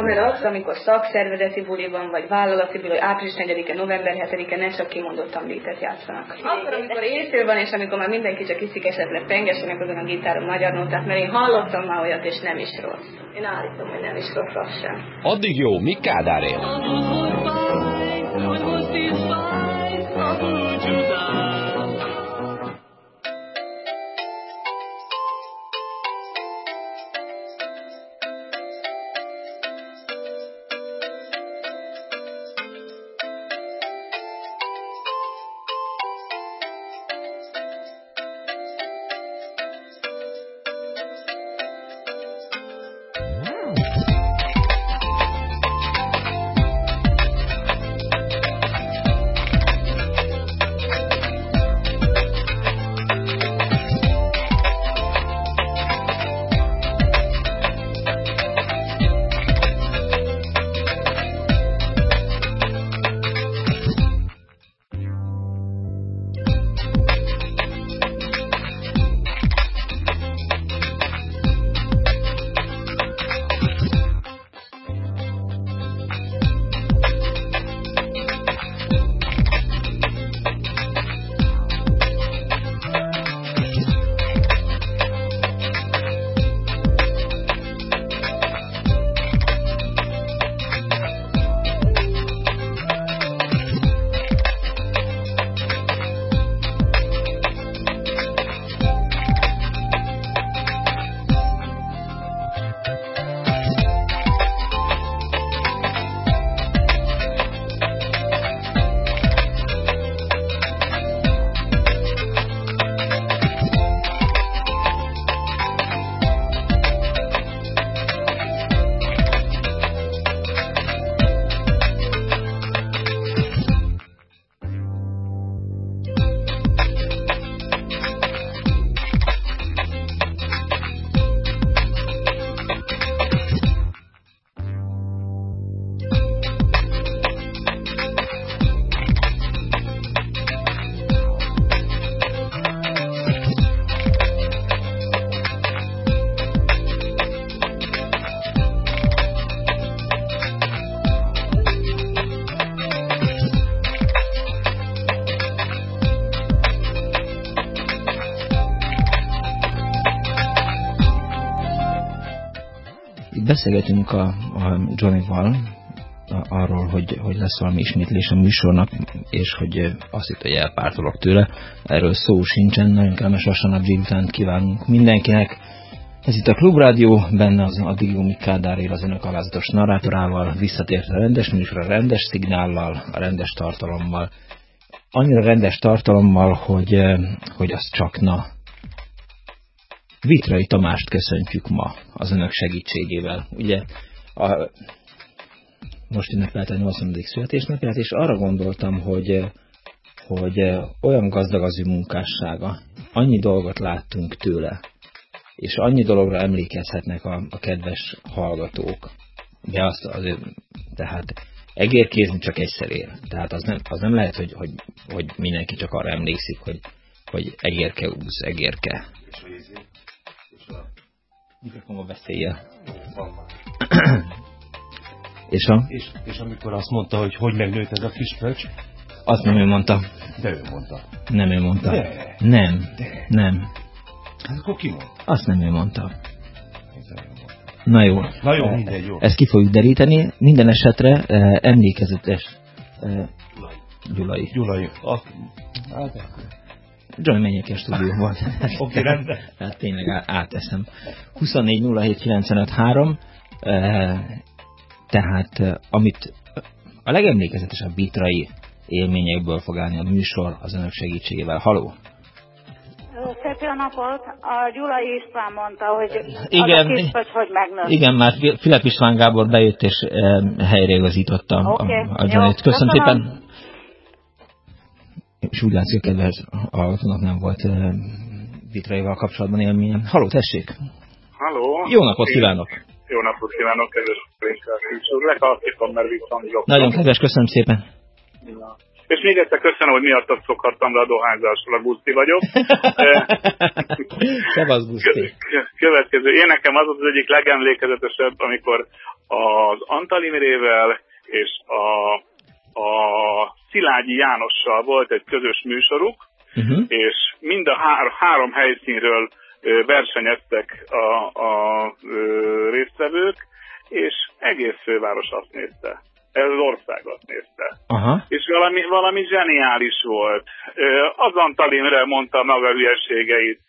Mert az, amikor szakszervezeti buliban, vagy vállalati buli, április 4-e, november 7-e ne csak kimondottan létet játszanak. Akkor, amikor éjszél van, és amikor már mindenki csak iszik esetleg pengesenek azon a gitáron magyar notát, mert én hallottam már olyat, és nem is rossz. Én állítom, hogy nem is rossz az sem. Addig jó, mi Kádár él? Beszélgetünk a, a Johnny-val arról, hogy, hogy lesz valami ismétlés a műsornak, és hogy azt itt, hogy elpártolok tőle. Erről szó sincsen, nagyon kellemes vasárnap délután kívánunk mindenkinek. Ez itt a Klubrádió, benne az addig jó Kádár él az önök alázatos narrátorával, visszatért a rendes műsor, a rendes szignállal, a rendes tartalommal. Annyira rendes tartalommal, hogy, hogy az csak na, Vitrai Tamást köszöntjük ma az önök segítségével. Ugye a, most ünnepelt a 80. születésnapját, és arra gondoltam, hogy, hogy olyan gazdag az ő munkássága, annyi dolgot láttunk tőle, és annyi dologra emlékezhetnek a, a kedves hallgatók. De azt azért, tehát egérkézni csak egyszer ér. Tehát az nem, az nem lehet, hogy, hogy, hogy mindenki csak arra emlékszik, hogy, hogy egérke úsz, egérke. És Mikrofonba beszélje. és, a? És, és amikor azt mondta, hogy hogy megnőtt ez a kis pöcs? Azt nem ő mondta. De ő mondta. Nem ő mondta. De. Nem. De. Nem. Hát akkor ki mondta? Azt nem ő mondta. Na jó. Na jó, mindegy, jó. Ezt ki fogjuk deríteni. Minden esetre eh, emlékezetes eh, Gyulai. Gyulai. Ah, hát, Johnny menjek a stúdióban. Oké, okay, rendben. Hát tényleg áteszem. 24 tehát eh, amit a legemlékezetesebb bitrai élményekből fog állni a műsor az önök segítségével. Haló! Szép jó napot! A Gyulai István mondta, hogy igen, az a kispöcs, hogy megnőtt. Igen, már Filip István Gábor bejött és helyreigazította okay, a, a Johnny-t. Köszönöm szépen! És úgy látszik, a kedves hallgatónak nem volt vitraival kapcsolatban élményem. Haló, tessék! Halló! Jó napot kívánok! Jó napot kívánok, kedves Lekasztítom, mert viszont jobb. Nagyon kedves, köszönöm szépen! Na. És még egyszer köszönöm, hogy miattad szokhattam le a dohányzásról, a Guszti vagyok. Szevasz, Guszti. Következő. Én nekem az az egyik legemlékezetesebb, amikor az Antalimérével és a, a Szilágyi Jánossal volt egy közös műsoruk, uh-huh. és mind a hár, három helyszínről versenyeztek a, a, a résztvevők, és egész főváros azt nézte. Ez az ország azt nézte. Aha. És valami, valami zseniális volt. Az Antalimre mondta maga hülyeségeit,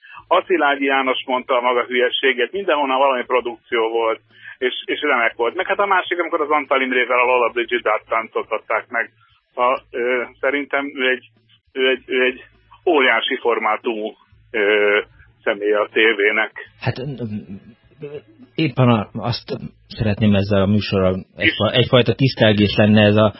Szilágyi János mondta maga hülyeségét, mindenhonnan valami produkció volt, és, és remek volt. Meg hát a másik, amikor az Antalimrével a Lola Brigidát táncoltatták meg. A, ö, szerintem ő egy, ő egy, ő egy óriási formátumú ö, személye a tévének. Hát éppen azt szeretném ezzel a műsorral egyfajta tisztelgés lenne ez a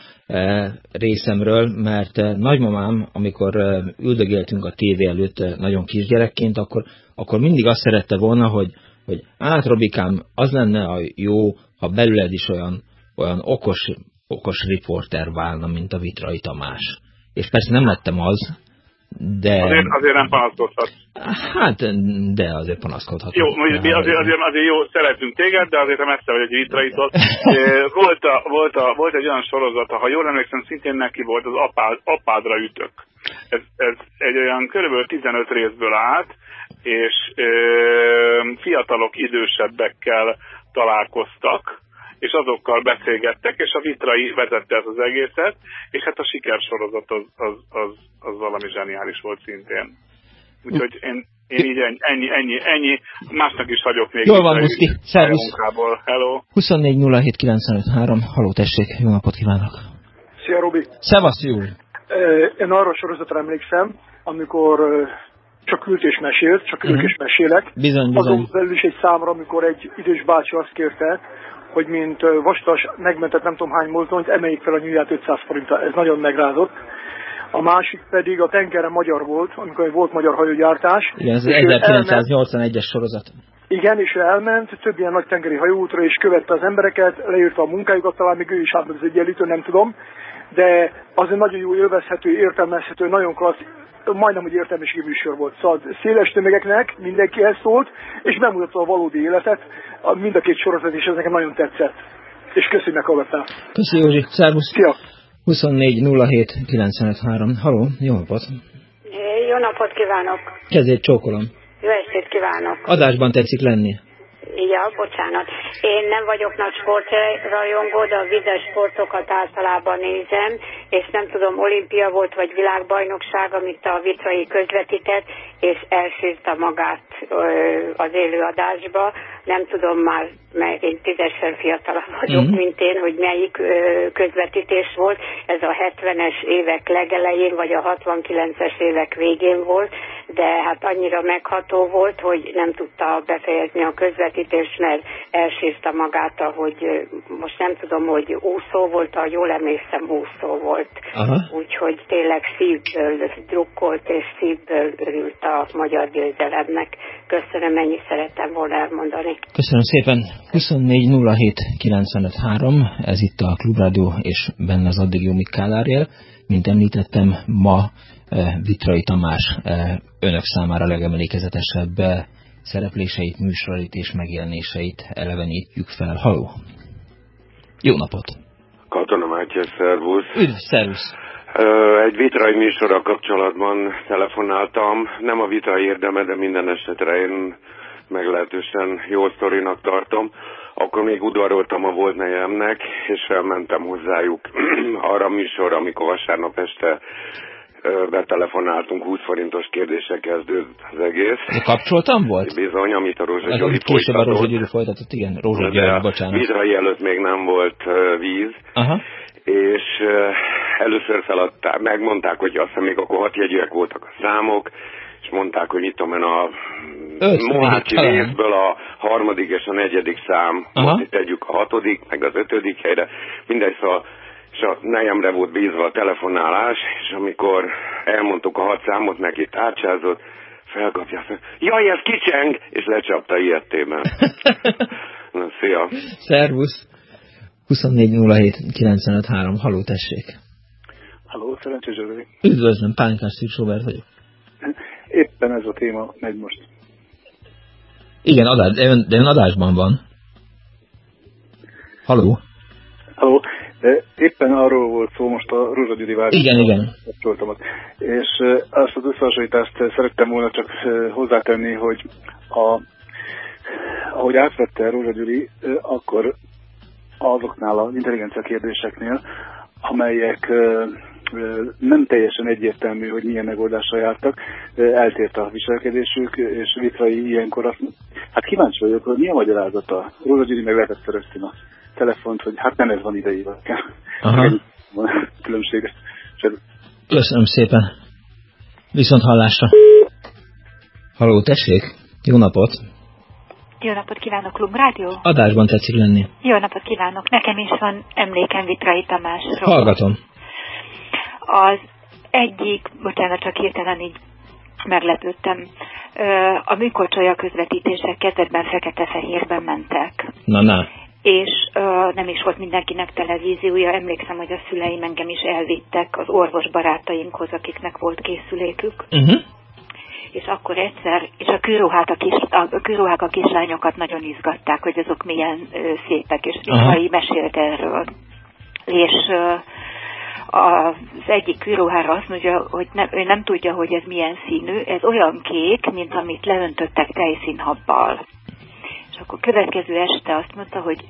részemről, mert nagymamám, amikor üldögéltünk a tévé előtt nagyon kisgyerekként, akkor, akkor mindig azt szerette volna, hogy, hogy át Robikám, az lenne a jó, ha belőled is olyan, olyan okos, okos riporter válna, mint a Vitrai Tamás. És persze nem lettem az, de... Azért, azért nem panaszkodhat. Hát, de azért panaszkodhat. Jó, azért, azért, azért, azért jó, szeretünk téged, de azért messze vagy egy vitraitól. volt, a, volt, a, volt egy olyan sorozata, ha jól emlékszem, szintén neki volt az apád, apádra ütök. Ez, ez egy olyan körülbelül 15 részből állt, és ö, fiatalok idősebbekkel találkoztak, és azokkal beszélgettek, és a Vitrai vezette ezt az egészet, és hát a sikersorozat az, az, az, az valami zseniális volt szintén. Úgyhogy én, én így ennyi, ennyi, ennyi, másnak is hagyok még. Jól van, Muszki, szervusz. Hello. 24 haló tessék, jó napot kívánok. Szia, Robi. Szevasz, Júl. Én arra a sorozatra emlékszem, amikor csak ült és mesélt, csak ülök uh-huh. és mesélek. Bizony, bizony. Azon belül is egy számra, amikor egy idős bácsi azt kérte, hogy mint vastas megmentett nem tudom hány mozdonyt, emeljék fel a nyúját 500 forintra. Ez nagyon megrázott. A másik pedig a tengeren magyar volt, amikor volt magyar hajógyártás. Igen, ez 1981-es sorozat. Igen, és ő elment több ilyen nagy tengeri hajóútra, és követte az embereket, leírta a munkájukat, talán még ő is átment az egyenlítő, nem tudom. De az egy nagyon jó élvezhető, értelmezhető, nagyon klassz, majdnem, hogy értelmiségi műsor volt. Szóval széles tömegeknek mindenkihez szólt, és bemutatta a valódi életet, a, mind a két sorozat, és ez nekem nagyon tetszett. És köszönjük, meghallgattál. Köszönjük, Józsi. Szervusz. Szia. 24 07 953. Haló, jó napot. Jó napot kívánok. Kezét csókolom. Jó estét kívánok. Adásban tetszik lenni. Ja, bocsánat. Én nem vagyok nagy sportrajongó, de a vizes sportokat általában nézem, és nem tudom, olimpia volt, vagy világbajnokság, amit a vitrai közvetített, és elsírta magát az élőadásba. Nem tudom már, mert én tízesen fiatalabb vagyok, mm-hmm. mint én, hogy melyik közvetítés volt. Ez a 70-es évek legelején, vagy a 69-es évek végén volt, de hát annyira megható volt, hogy nem tudta befejezni a közvetítést, mert elsírta magát, ahogy most nem tudom, hogy úszó volt, ha jól emlékszem, úszó volt. Úgyhogy tényleg szívből drukkolt és szívből örült a magyar győzelemnek. Köszönöm, ennyi szerettem volna elmondani. Köszönöm szépen. 24 ez itt a Klubrádió és benne az addig jó Kálárjel. Mint említettem, ma Vitrai Tamás önök számára legemlékezetesebb szerepléseit, műsorait és megjelenéseit elevenítjük fel. Halló! Jó napot! Katona Mátyás, szervusz! Üdv, szervusz! Egy vitrai műsorra kapcsolatban telefonáltam. Nem a vita érdeme, de minden esetre én meglehetősen jó sztorinak tartom. Akkor még udvaroltam a volt nejemnek, és felmentem hozzájuk arra a műsorra, amikor vasárnap este betelefonáltunk, 20 forintos kérdések kezdődött az egész. De kapcsoltam volt? Bizony, amit a Rózsa Gyuri folytatott. Később a Rózsa Gyuri folytatott, igen, Rózsa Gyuri, bocsánat. Vízrai előtt még nem volt víz, Aha. és először feladták, megmondták, hogy azt hiszem még akkor hat jegyűek voltak a számok, és mondták, hogy mit tudom én, a Mohácsi részből a harmadik és a negyedik szám, most tegyük a hatodik, meg az ötödik helyre, mindegy, szóval és a nejemre volt bízva a telefonálás, és amikor elmondtuk a hat számot, neki tárcsázott, felkapja, azt jaj, ez kicseng, és lecsapta ilyettében. Na, szia! Szervusz! 24 07 953, haló, tessék! Halló, szerencsés Zsörövi. Üdvözlöm, Pálinkás Szűcs Robert vagyok. Éppen ez a téma megy most. Igen, adás, de, ön, de ön adásban van. Haló? Haló, de éppen arról volt szó most a Rózsa Gyuri Igen, igen. És azt az összehasonlítást szerettem volna csak hozzátenni, hogy a, ahogy átvette Rózsa Gyuri, akkor azoknál az intelligencia kérdéseknél, amelyek nem teljesen egyértelmű, hogy milyen megoldással jártak, eltért a viselkedésük, és Vitrai ilyenkor azt hát kíváncsi vagyok, hogy mi a magyarázata. Róla Gyuri meg lehetett szerezni a telefont, hogy hát nem ez van idejével. Különbséges. Köszönöm szépen. Viszont hallásra. Halló, tessék. Jó napot. Jó napot kívánok, Klub Rádió. Adásban tetszik lenni. Jó napot kívánok. Nekem is van emlékem Vitrai Tamásról. Hallgatom. Az egyik, bocsánat, csak hirtelen így meglepődtem. A műkorcsolya közvetítések kezdetben fekete-fehérben mentek. Na, na. És uh, nem is volt mindenkinek televíziója. Emlékszem, hogy a szüleim engem is elvittek az orvos barátainkhoz, akiknek volt készülékük. Uh-huh. És akkor egyszer, és a kőruhák a, kis, a, kőruhák a kislányokat nagyon izgatták, hogy azok milyen uh, szépek, és Vihai mesélt erről. És uh, az egyik kőruhára azt mondja, hogy nem, ő nem tudja, hogy ez milyen színű, ez olyan kék, mint amit leöntöttek tejszínhabbal. És akkor következő este azt mondta, hogy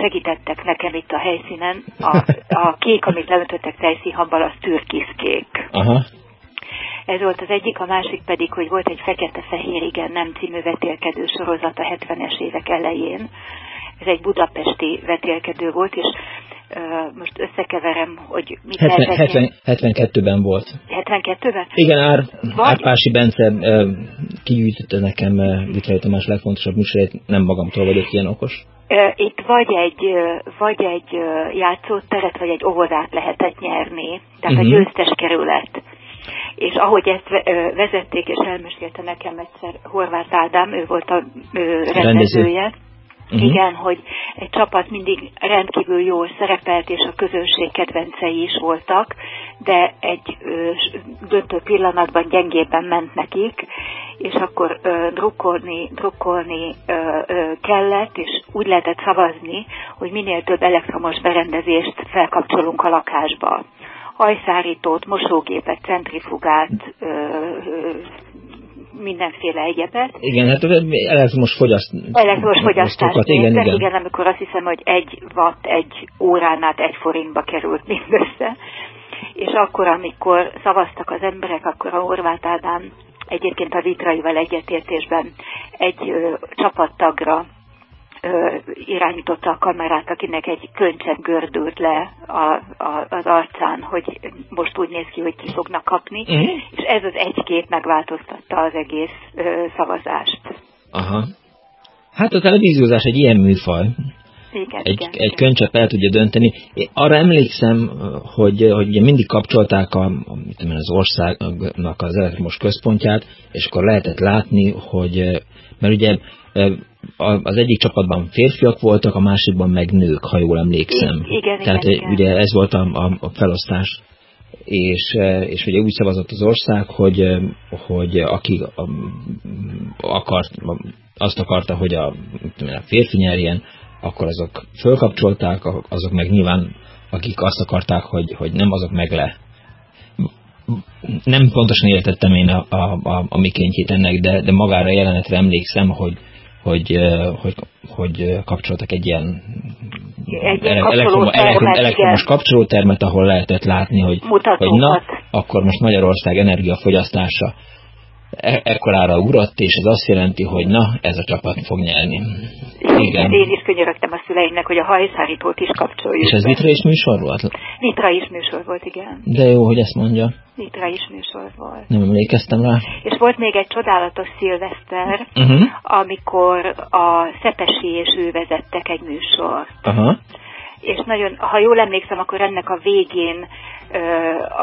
segítettek nekem itt a helyszínen, a, a kék, amit leöntöttek tejszínhabbal, az türkiszkék. Aha. Ez volt az egyik, a másik pedig, hogy volt egy fekete-fehér, igen, nem című vetélkedő sorozat a 70-es évek elején. Ez egy budapesti vetélkedő volt, és most összekeverem, hogy mit 70, 70, 72-ben volt. 72-ben? Igen, Ár, Vagy... Árpási Bence kigyűjtötte nekem Vitrai Tamás legfontosabb műsorét, nem magamtól vagyok ilyen okos. Itt vagy egy, vagy egy játszóteret, vagy egy óvodát lehetett nyerni, tehát uh-huh. a mhm. győztes kerület. És ahogy ezt vezették, és elmesélte nekem egyszer Horváth Ádám, ő volt a rendezője, Rendező Uh-huh. Igen, hogy egy csapat mindig rendkívül jól szerepelt, és a közönség kedvencei is voltak, de egy ö, döntő pillanatban gyengében ment nekik, és akkor ö, drukkolni, drukkolni ö, ö, kellett, és úgy lehetett szavazni, hogy minél több elektromos berendezést felkapcsolunk a lakásba hajszárítót, mosógépet, centrifugát, ö, ö, mindenféle egyebet. Igen, hát elektromos fogyaszt... Elektromos fogyasztást igen, igen. igen, amikor azt hiszem, hogy egy watt egy órán át egy forintba került mindössze. És akkor, amikor szavaztak az emberek, akkor a Horváth Ádám egyébként a Vitraival egyetértésben egy ö, csapattagra irányította a kamerát, akinek egy könycsepp gördült le a, a, az arcán, hogy most úgy néz ki, hogy ki fognak kapni, uh-huh. és ez az egy kép megváltoztatta az egész ö, szavazást. Aha. Hát a televíziózás egy ilyen műfaj. Igen, egy, igen, egy könycsepp el tudja dönteni. Én arra emlékszem, hogy, hogy ugye mindig kapcsolták a, a, az országnak az elektromos központját, és akkor lehetett látni, hogy mert ugye az egyik csapatban férfiak voltak, a másikban meg nők, ha jól emlékszem. Igen, Tehát igen, igen. ugye ez volt a, a, a felosztás. És, és ugye úgy szavazott az ország, hogy, hogy aki akart, azt akarta, hogy a, a férfi nyerjen, akkor azok fölkapcsolták, azok meg nyilván, akik azt akarták, hogy, hogy nem, azok meg le. Nem pontosan értettem én a, a, a, a mikéntjét ennek, de, de magára jelenetre emlékszem, hogy, hogy, hogy, hogy kapcsoltak egy ilyen egy elektrom, elektrom, elektromos kapcsolótermet, ahol lehetett látni, hogy, hogy na, akkor most Magyarország energiafogyasztása e ekkorára ugrott, és ez azt jelenti, hogy na, ez a csapat fog nyerni. Igen. Én is könyörögtem a szüleimnek, hogy a hajszárítót is kapcsoljuk. És ez Vitra is műsor volt? Vitra is műsor volt, igen. De jó, hogy ezt mondja. Vitra is műsor volt. Nem emlékeztem rá. És volt még egy csodálatos szilveszter, uh-huh. amikor a Szepesi és ő vezettek egy műsort. Aha. És nagyon, ha jól emlékszem, akkor ennek a végén ö,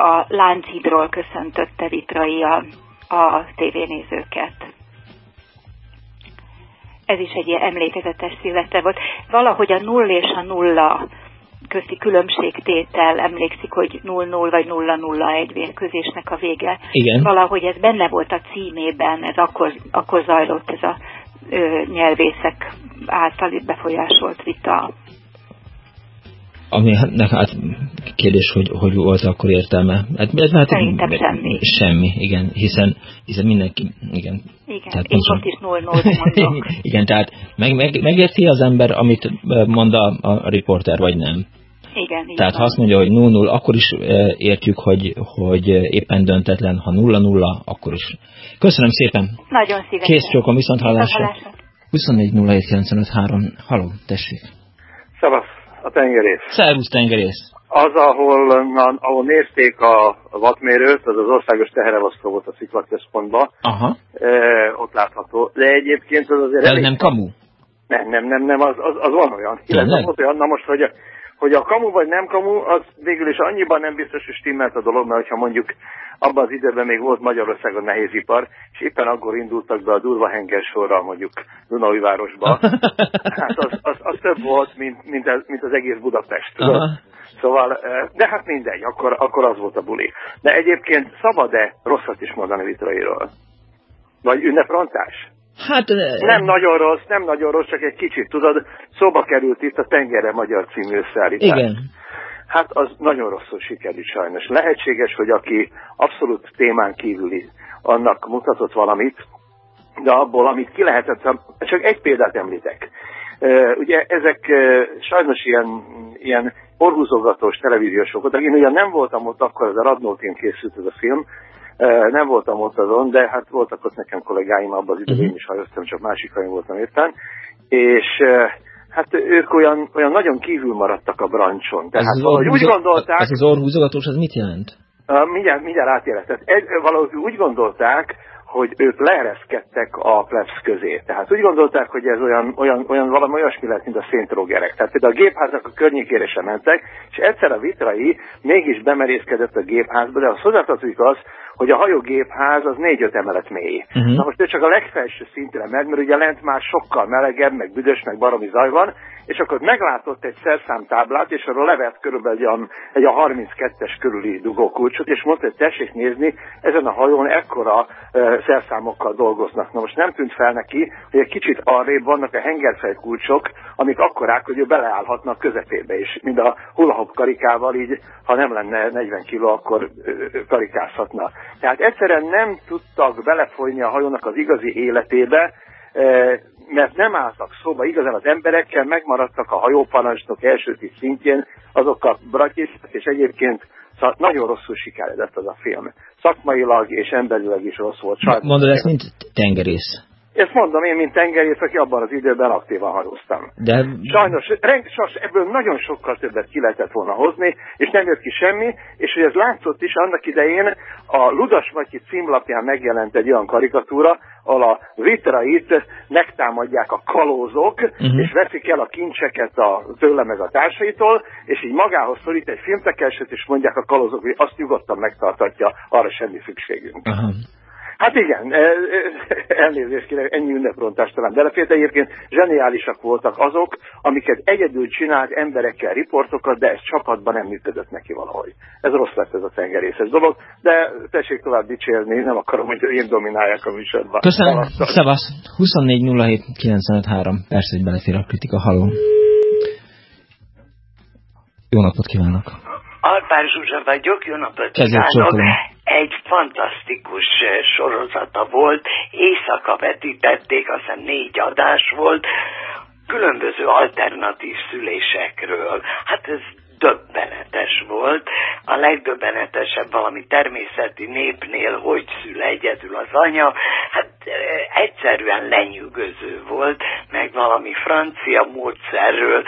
a Lánchidról köszöntötte Vitrai a a tévénézőket. Ez is egy ilyen emlékezetes szilveszter volt. Valahogy a null és a nulla közti különbségtétel, emlékszik, hogy 0-0 vagy 0-0 egy vérközésnek a vége. Igen. Valahogy ez benne volt a címében, ez akkor, akkor zajlott ez a ö, nyelvészek által befolyásolt vita. Ami hát kérdés, hogy, hogy volt akkor értelme. Hát, hát, Szerintem semmi. Semmi, igen, hiszen, hiszen mindenki, igen. Igen, tehát én most is 0 mondok. igen, tehát meg, meg, megérti az ember, amit mond a, a riporter, vagy nem. Igen, Tehát ha azt mondja, hogy 0-0, akkor is értjük, hogy, hogy éppen döntetlen, ha 0-0, akkor is. Köszönöm szépen. Nagyon szívesen. Kész csókom, viszont hallásra. 24 Haló, tessék. Szavasz, a tengerész. Szervusz, tengerész. Az, ahol, ahol nézték a vatmérőt, az az országos teherevasztó volt a sziklaközpontban. Aha. E, ott látható. De egyébként az azért... De elég... nem kamu? Nem, nem, nem, nem, az, az, az van olyan. Illetve az olyan, na most, hogy hogy a kamu vagy nem kamu, az végül is annyiban nem biztos, hogy stimmelt a dolog, mert ha mondjuk abban az időben még volt Magyarországon nehézipar, és éppen akkor indultak be a durva sorra mondjuk városba, hát az, az, az több volt, mint, mint, az, mint az egész Budapest. Tudod? Szóval, eh, de hát mindegy, akkor, akkor az volt a buli. De egyébként szabad-e rosszat is mondani Vitrairól? Vagy ünneprontás? Hát... Nem nagyon rossz, nem nagyon rossz, csak egy kicsit, tudod, szóba került itt a Tengere Magyar című összeállítás. Igen. Hát az nagyon rosszul sikerült sajnos. Lehetséges, hogy aki abszolút témán kívüli, annak mutatott valamit, de abból, amit ki lehetett, csak egy példát említek. Ugye ezek sajnos ilyen, ilyen orhúzogatós televíziósok, de én ugyan nem voltam ott akkor, ez a Radnótén készült ez a film, nem voltam ott azon, de hát voltak ott nekem kollégáim abban az időben, uh-huh. én is hajoztam, csak másik helyen voltam éppen, és hát ők olyan, olyan nagyon kívül maradtak a brancson. Tehát ez valahogy úgy gondolták... Ez az orrhúzogatós, az mit jelent? Uh, mindjárt, mindjárt átérek. Tehát egy, valahogy úgy gondolták, hogy ők leereszkedtek a plebsz közé. Tehát úgy gondolták, hogy ez olyan, olyan, olyan valami olyasmi lett, mint a széntrógerek. Tehát például a gépházak a környékére sem mentek, és egyszer a vitrai mégis bemerészkedett a gépházba, de az hozzátartozik az, hogy a hajógépház az négy-öt emelet mély. Uh-huh. Na most ő csak a legfelső szintre megy, mert ugye lent már sokkal melegebb, meg büdös, meg baromi zaj van, és akkor meglátott egy szerszámtáblát, és arról levett körülbelül egy a, egy a 32-es körüli dugókulcsot, és mondta, hogy tessék nézni, ezen a hajón ekkora e, szerszámokkal dolgoznak. Na most nem tűnt fel neki, hogy egy kicsit arrébb vannak a hengerfej kulcsok, amik akkorák, hogy ő beleállhatna a közepébe, és mind a hulahop karikával így, ha nem lenne 40 kiló, akkor karikázhatna. Tehát egyszerűen nem tudtak belefolyni a hajónak az igazi életébe, mert nem álltak szóba igazán az emberekkel, megmaradtak a hajóparancsnok első szintjén, azok a bratyisták, és egyébként szóval nagyon rosszul sikeredett az a film. Szakmailag és emberileg is rossz volt. Mondod, ezt mint tengerész. Ezt mondom én, mint tengerész, aki abban az időben aktívan hajóztam. De... Sajnos, sajnos ebből nagyon sokkal többet ki lehetett volna hozni, és nem jött ki semmi, és hogy ez látszott is, annak idején a Ludas Matyi címlapján megjelent egy olyan karikatúra, ahol a vitrait megtámadják a kalózok, uh-huh. és veszik el a kincseket a, tőle meg a társaitól, és így magához szorít egy filmtekerset, és mondják a kalózok, hogy azt nyugodtan megtartatja, arra semmi szükségünk. Uh-huh. Hát igen, e, e, elnézést kérek, ennyi ünneprontást talán belefért, de egyébként zseniálisak voltak azok, amiket egyedül csinált emberekkel riportokat, de ez csapatban nem működött neki valahogy. Ez rossz lett ez a tengerészes dolog, de tessék tovább dicsérni, nem akarom, hogy én dominálják a műsorban. Köszönöm, szevasz. 24 07 Persze, hogy belefér a kritika, haló. Jó napot kívánok! Alpár Zsuzsa vagyok, jó napot kívánok! Egy fantasztikus eh, sorozata volt, éjszaka vetítették, azt hiszem négy adás volt, különböző alternatív szülésekről. Hát ez döbbenetes volt. A legdöbbenetesebb valami természeti népnél, hogy szül egyedül az anya, hát eh, egyszerűen lenyűgöző volt, meg valami francia módszerről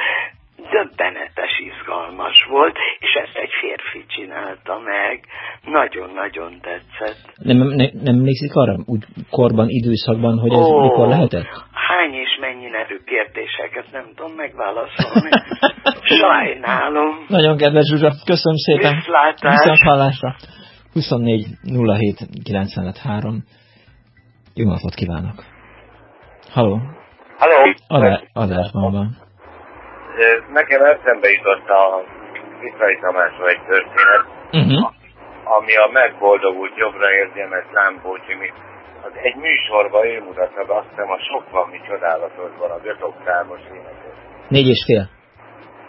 döbbenetes izgalmas volt, és ezt egy férfi csinálta meg. Nagyon-nagyon tetszett. Nem, nem, nem emlékszik arra, úgy korban, időszakban, hogy ez Ó, mikor lehetett? Hány és mennyi nevű kérdéseket nem tudom megválaszolni. Sajnálom. Nagyon kedves Zsuzsa, köszönöm szépen. Viszlátás. Viszont hallásra. 24 07 953. Jó napot kívánok. Halló. Halló. Adásban van nekem eszembe jutott a Vitrai Tamásról egy történet, uh-huh. ami a megboldogult jobbra érdemes Lámbó Jimmy. Az egy műsorban ő mutatta be, azt hiszem a sok van, mi csodálatos van, az öt oktávos énekes. Négy és fél?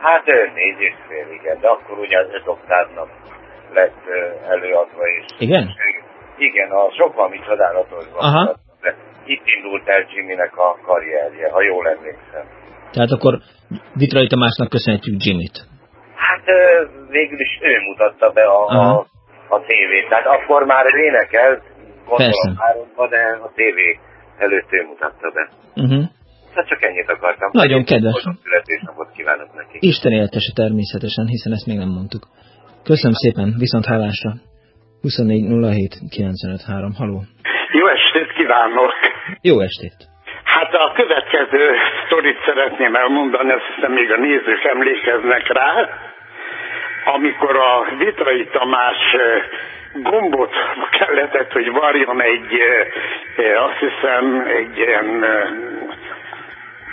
Hát négy és fél, igen, de akkor ugye az öt oktávnak lett előadva is. Igen? Igen, a sok van, mi csodálatos van. Aha. Itt indult el Jimmynek a karrierje, ha jól emlékszem. Tehát akkor Vitrai Tamásnak köszönhetjük Jimmyt. Hát végül is ő mutatta be a, a, a tévét. Tehát akkor már énekelt, gondolom háromba, de a tévé előtt ő mutatta be. Uh-huh. Hát csak ennyit akartam. Nagyon kedves. Születésnapot kívánok neki. Isten éltese természetesen, hiszen ezt még nem mondtuk. Köszönöm szépen, viszont hálásra. 24 07 95 3. Haló. Jó estét kívánok! Jó estét! Hát a következő sztorit szeretném elmondani, azt hiszem még a nézők emlékeznek rá, amikor a Vitrai Tamás gombot kellett, hogy varjon egy, azt hiszem, egy ilyen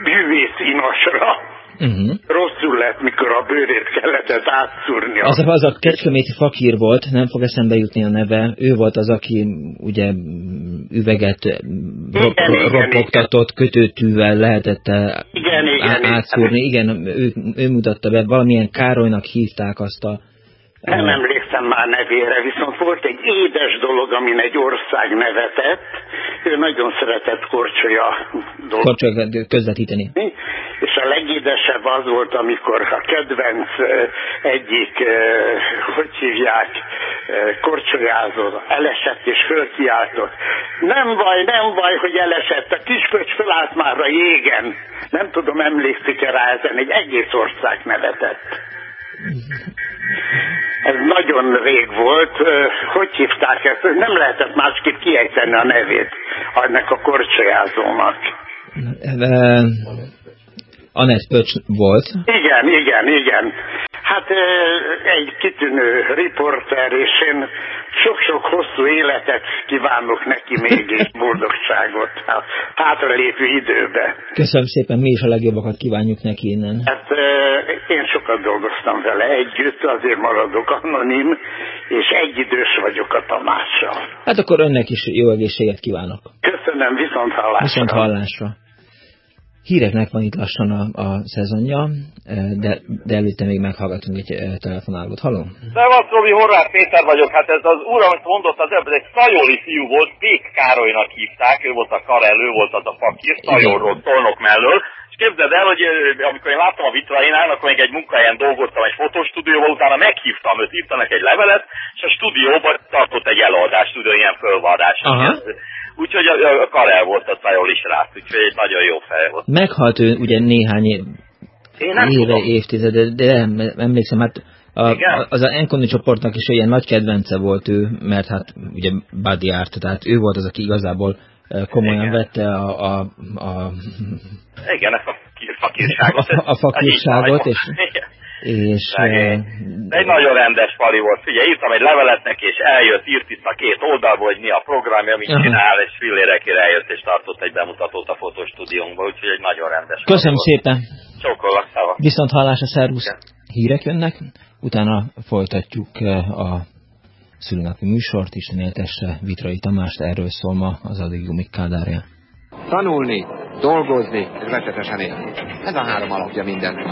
bűvészínasra, Uh-huh. Rosszul lett, mikor a bőrét kellett átszúrni. Az, az a kecskeméti fakír volt, nem fog eszembe jutni a neve. Ő volt az, aki ugye üveget ropogtatott, kötőtűvel lehetett igen, igen, átszúrni. Igen, ő, ő mutatta be, valamilyen Károlynak hívták azt a nem emlékszem már nevére, viszont volt egy édes dolog, amin egy ország nevetett. Ő nagyon szeretett korcsolya. Korcsolya közvetíteni. És a legédesebb az volt, amikor a kedvenc egyik, hogy hívják, korcsolyázó elesett és fölkiáltott. Nem baj, nem baj, hogy elesett, a kispöcs felállt már a jégen. Nem tudom, emlékszik-e rá ezen, egy egész ország nevetett. Ez nagyon rég volt. Hogy hívták ezt? Nem lehetett másképp kiejteni a nevét ennek a korcsolyázónak. Anett Pöcs volt. Igen, igen, igen. Hát egy kitűnő riporter, és én sok-sok hosszú életet kívánok neki még, és boldogságot a hátralépő időbe. Köszönöm szépen, mi is a legjobbakat kívánjuk neki innen. Hát én sokat dolgoztam vele együtt, azért maradok anonim, és egyidős vagyok a Tamással. Hát akkor önnek is jó egészséget kívánok. Köszönöm, viszont hallásra. Viszont hallásra. Híreknek van itt lassan a, a szezonja, de, de előtte még meghallgatunk egy telefonálót. Halló? Szevasz, Robi, Horváth Péter vagyok. Hát ez az úr, amit mondott, az ez egy szajoli fiú volt, Pék Károlynak hívták, ő volt a karel, ő volt az a fakír, Szajorról, Tolnok mellől. Képzeld el, hogy amikor én láttam a vitrainál, akkor még egy munkahelyen dolgoztam egy fotostúdióban, utána meghívtam őt, írtanak egy levelet, és a stúdióban tartott egy előadást, tudja, ilyen fölvadás. Úgyhogy a, a Karel volt a nagyon rá, úgyhogy egy nagyon jó fej volt. Meghalt ő ugye néhány év, Én nem éve, tudom. évtizede, de emlékszem, hát a, az a Enconi csoportnak is ilyen nagy kedvence volt ő, mert hát ugye Buddy Art, tehát ő volt az, aki igazából komolyan Igen. vette a, a, a... Igen, ezt a fakírságot. A, a fakírságot, és, és, De egy nagyon rendes pali volt. Figyelj, írtam egy levelet neki, és eljött, írt itt a két oldalból, hogy mi a programja, amit uh-huh. csinál, és fillérekére eljött, és tartott egy bemutatót a fotostúdiónkba, úgyhogy egy nagyon rendes Köszönöm szépen. Csókollak, szava. Viszont hallásra, szervusz. Hírek jönnek, utána folytatjuk a szülőnapi műsort, is éltesse Vitrai Tamást, erről szól ma az addig Jumik Kádárja. Tanulni, dolgozni és betetesen élni. Ez a három alapja mindennek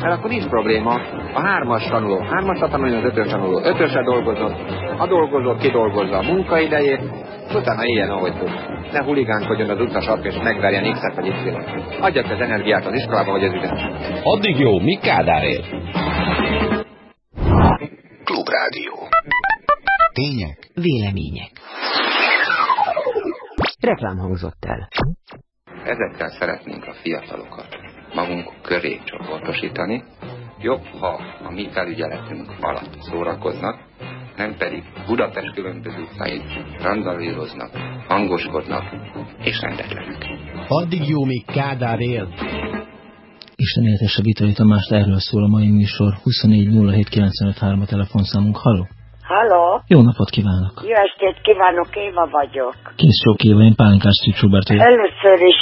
mert akkor nincs probléma. A hármas tanuló hármasra tanulni, az ötös tanuló ötösre dolgozott, a dolgozó kidolgozza a munkaidejét, utána éljen, ahogy tud. Ne huligánkodjon az utasap, és megverjen X-et vagy Y-t. Adjak az energiát az iskolába vagy az ügyet. Addig jó, mi Kádár él? Klubrádió. Tények. Vélemények. Reklám hangzott el. Ezekkel szeretnénk a fiatalokat magunk köré csoportosítani. Jobb, ha a mi felügyeletünk alatt szórakoznak, nem pedig Budapest különböző utcáin randalíroznak, hangoskodnak és rendetlenek. Addig jó, míg Kádár él. Isten éltesse Vitali Tamást, erről szól a mai műsor. 2407953 a telefonszámunk. Halló? Halló? Jó napot kívánok! Jó estét kívánok, Éva vagyok. Kész sok Éva, én Pálinkás Szűcs Robert Először is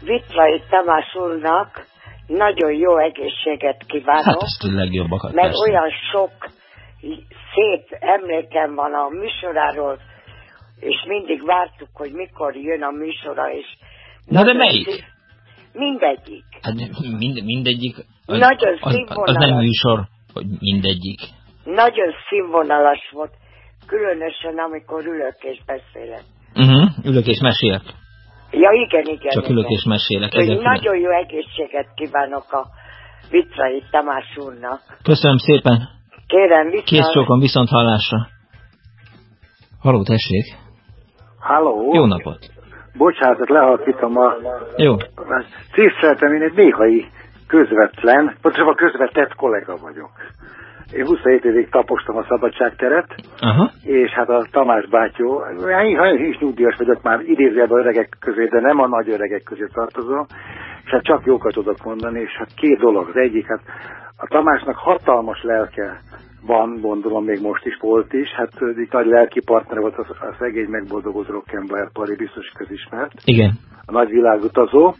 Vitrai Tamás úrnak nagyon jó egészséget kívánok. Hát ezt a legjobbakat, Mert persze. olyan sok szép emlékem van a műsoráról, és mindig vártuk, hogy mikor jön a műsora, és... Na de melyik? Mindegyik. Hát mind, mindegyik... Az, nagyon színvonalas. Az nem műsor, hogy mindegyik. Nagyon színvonalas volt, különösen amikor ülök és beszélek. Uh-huh, ülök és mesélek. Ja, igen, igen. Csak igen. ülök és mesélek. Nagyon jó egészséget kívánok a Vitrai Tamás úrnak. Köszönöm szépen. Kérem, viszont... Kész csókon, viszont hallásra. Haló, tessék. Halló. Jó napot. Bocsánat, lehalkítom a... Jó. Tiszteltem, én egy néhai közvetlen, pontosabban közvetett kollega vagyok. Én 27 évig tapostam a szabadságteret, Aha. és hát a Tamás bátyó, én is nyugdíjas vagyok már idézőjelben öregek közé, de nem a nagy öregek közé tartozom, és hát csak jókat tudok mondani, és hát két dolog. Az egyik, hát a Tamásnak hatalmas lelke van, gondolom még most is volt is, hát egy nagy lelki partner volt a, a szegény megboldogult Rockenbauer Pali, biztos közismert. Igen. A nagy világutazó,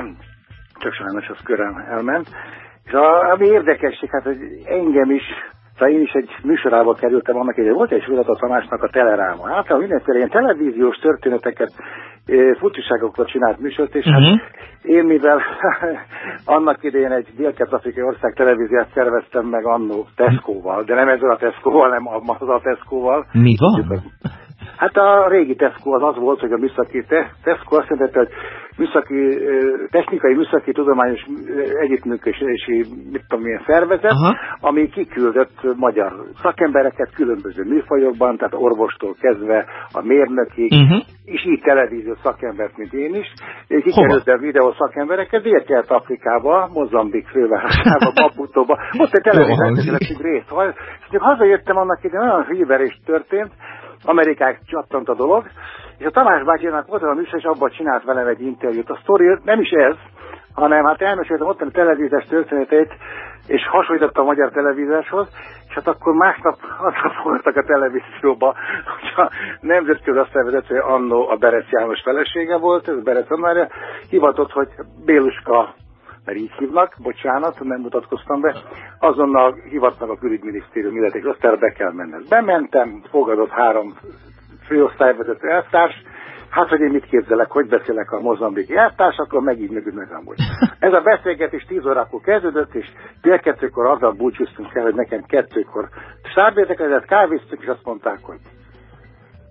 csak sajnos az körem elment. És a, ami érdekesség, hát, hogy engem is, szóval én is egy műsorába kerültem annak, hogy volt egy Vilata Tamásnak a Teleráma. Hát mindenféle ilyen televíziós történeteket, furcsiságokról csinált műsort, és uh-huh. hát én mivel annak idején egy dél-afrikai ország televíziát szerveztem meg annó Tesco-val, de nem ezzel a Tesco-val, nem az a Tesco-val. Mi van? Hát a régi Tesco az az volt, hogy a műszaki Tesco azt jelenti, hogy műszaki, technikai műszaki tudományos együttműködési, mit tudom milyen szervezet, Aha. ami kiküldött magyar szakembereket különböző műfajokban, tehát orvostól kezdve a mérnökig, uh-huh. és így televíziós szakembert, mint én is. Kikerült a videó szakembereket, érkelt Afrikába, Mozambik fővárosába, Maputóba, ott egy televíziós részt. És hazajöttem annak idején, olyan híverés történt, Amerikák csattant a dolog, és a Tamás bácsinak volt a műsor, és abban csinált velem egy interjút. A sztori nem is ez, hanem hát elmeséltem ott a televízes történetét, és hasonlítottam a magyar televízáshoz, és hát akkor másnap aznap voltak a televízióba, hogy a nemzetközi azt vezető annó a Berec János felesége volt, ez Berec Annária, hivatott, hogy Béluska mert így hívnak, bocsánat, nem mutatkoztam be, azonnal hivatnak a külügyminisztérium illeték, aztán be kell menned. Bementem, fogadott három főosztályvezető elvtárs, hát hogy én mit képzelek, hogy beszélek a mozambiki elvtárs, akkor megint mögött meg amúgy. Ez a beszélgetés 10 órakor kezdődött, és fél kettőkor azzal búcsúztunk el, hogy nekem kettőkor sárbérdekezett, kávéztünk, és azt mondták, hogy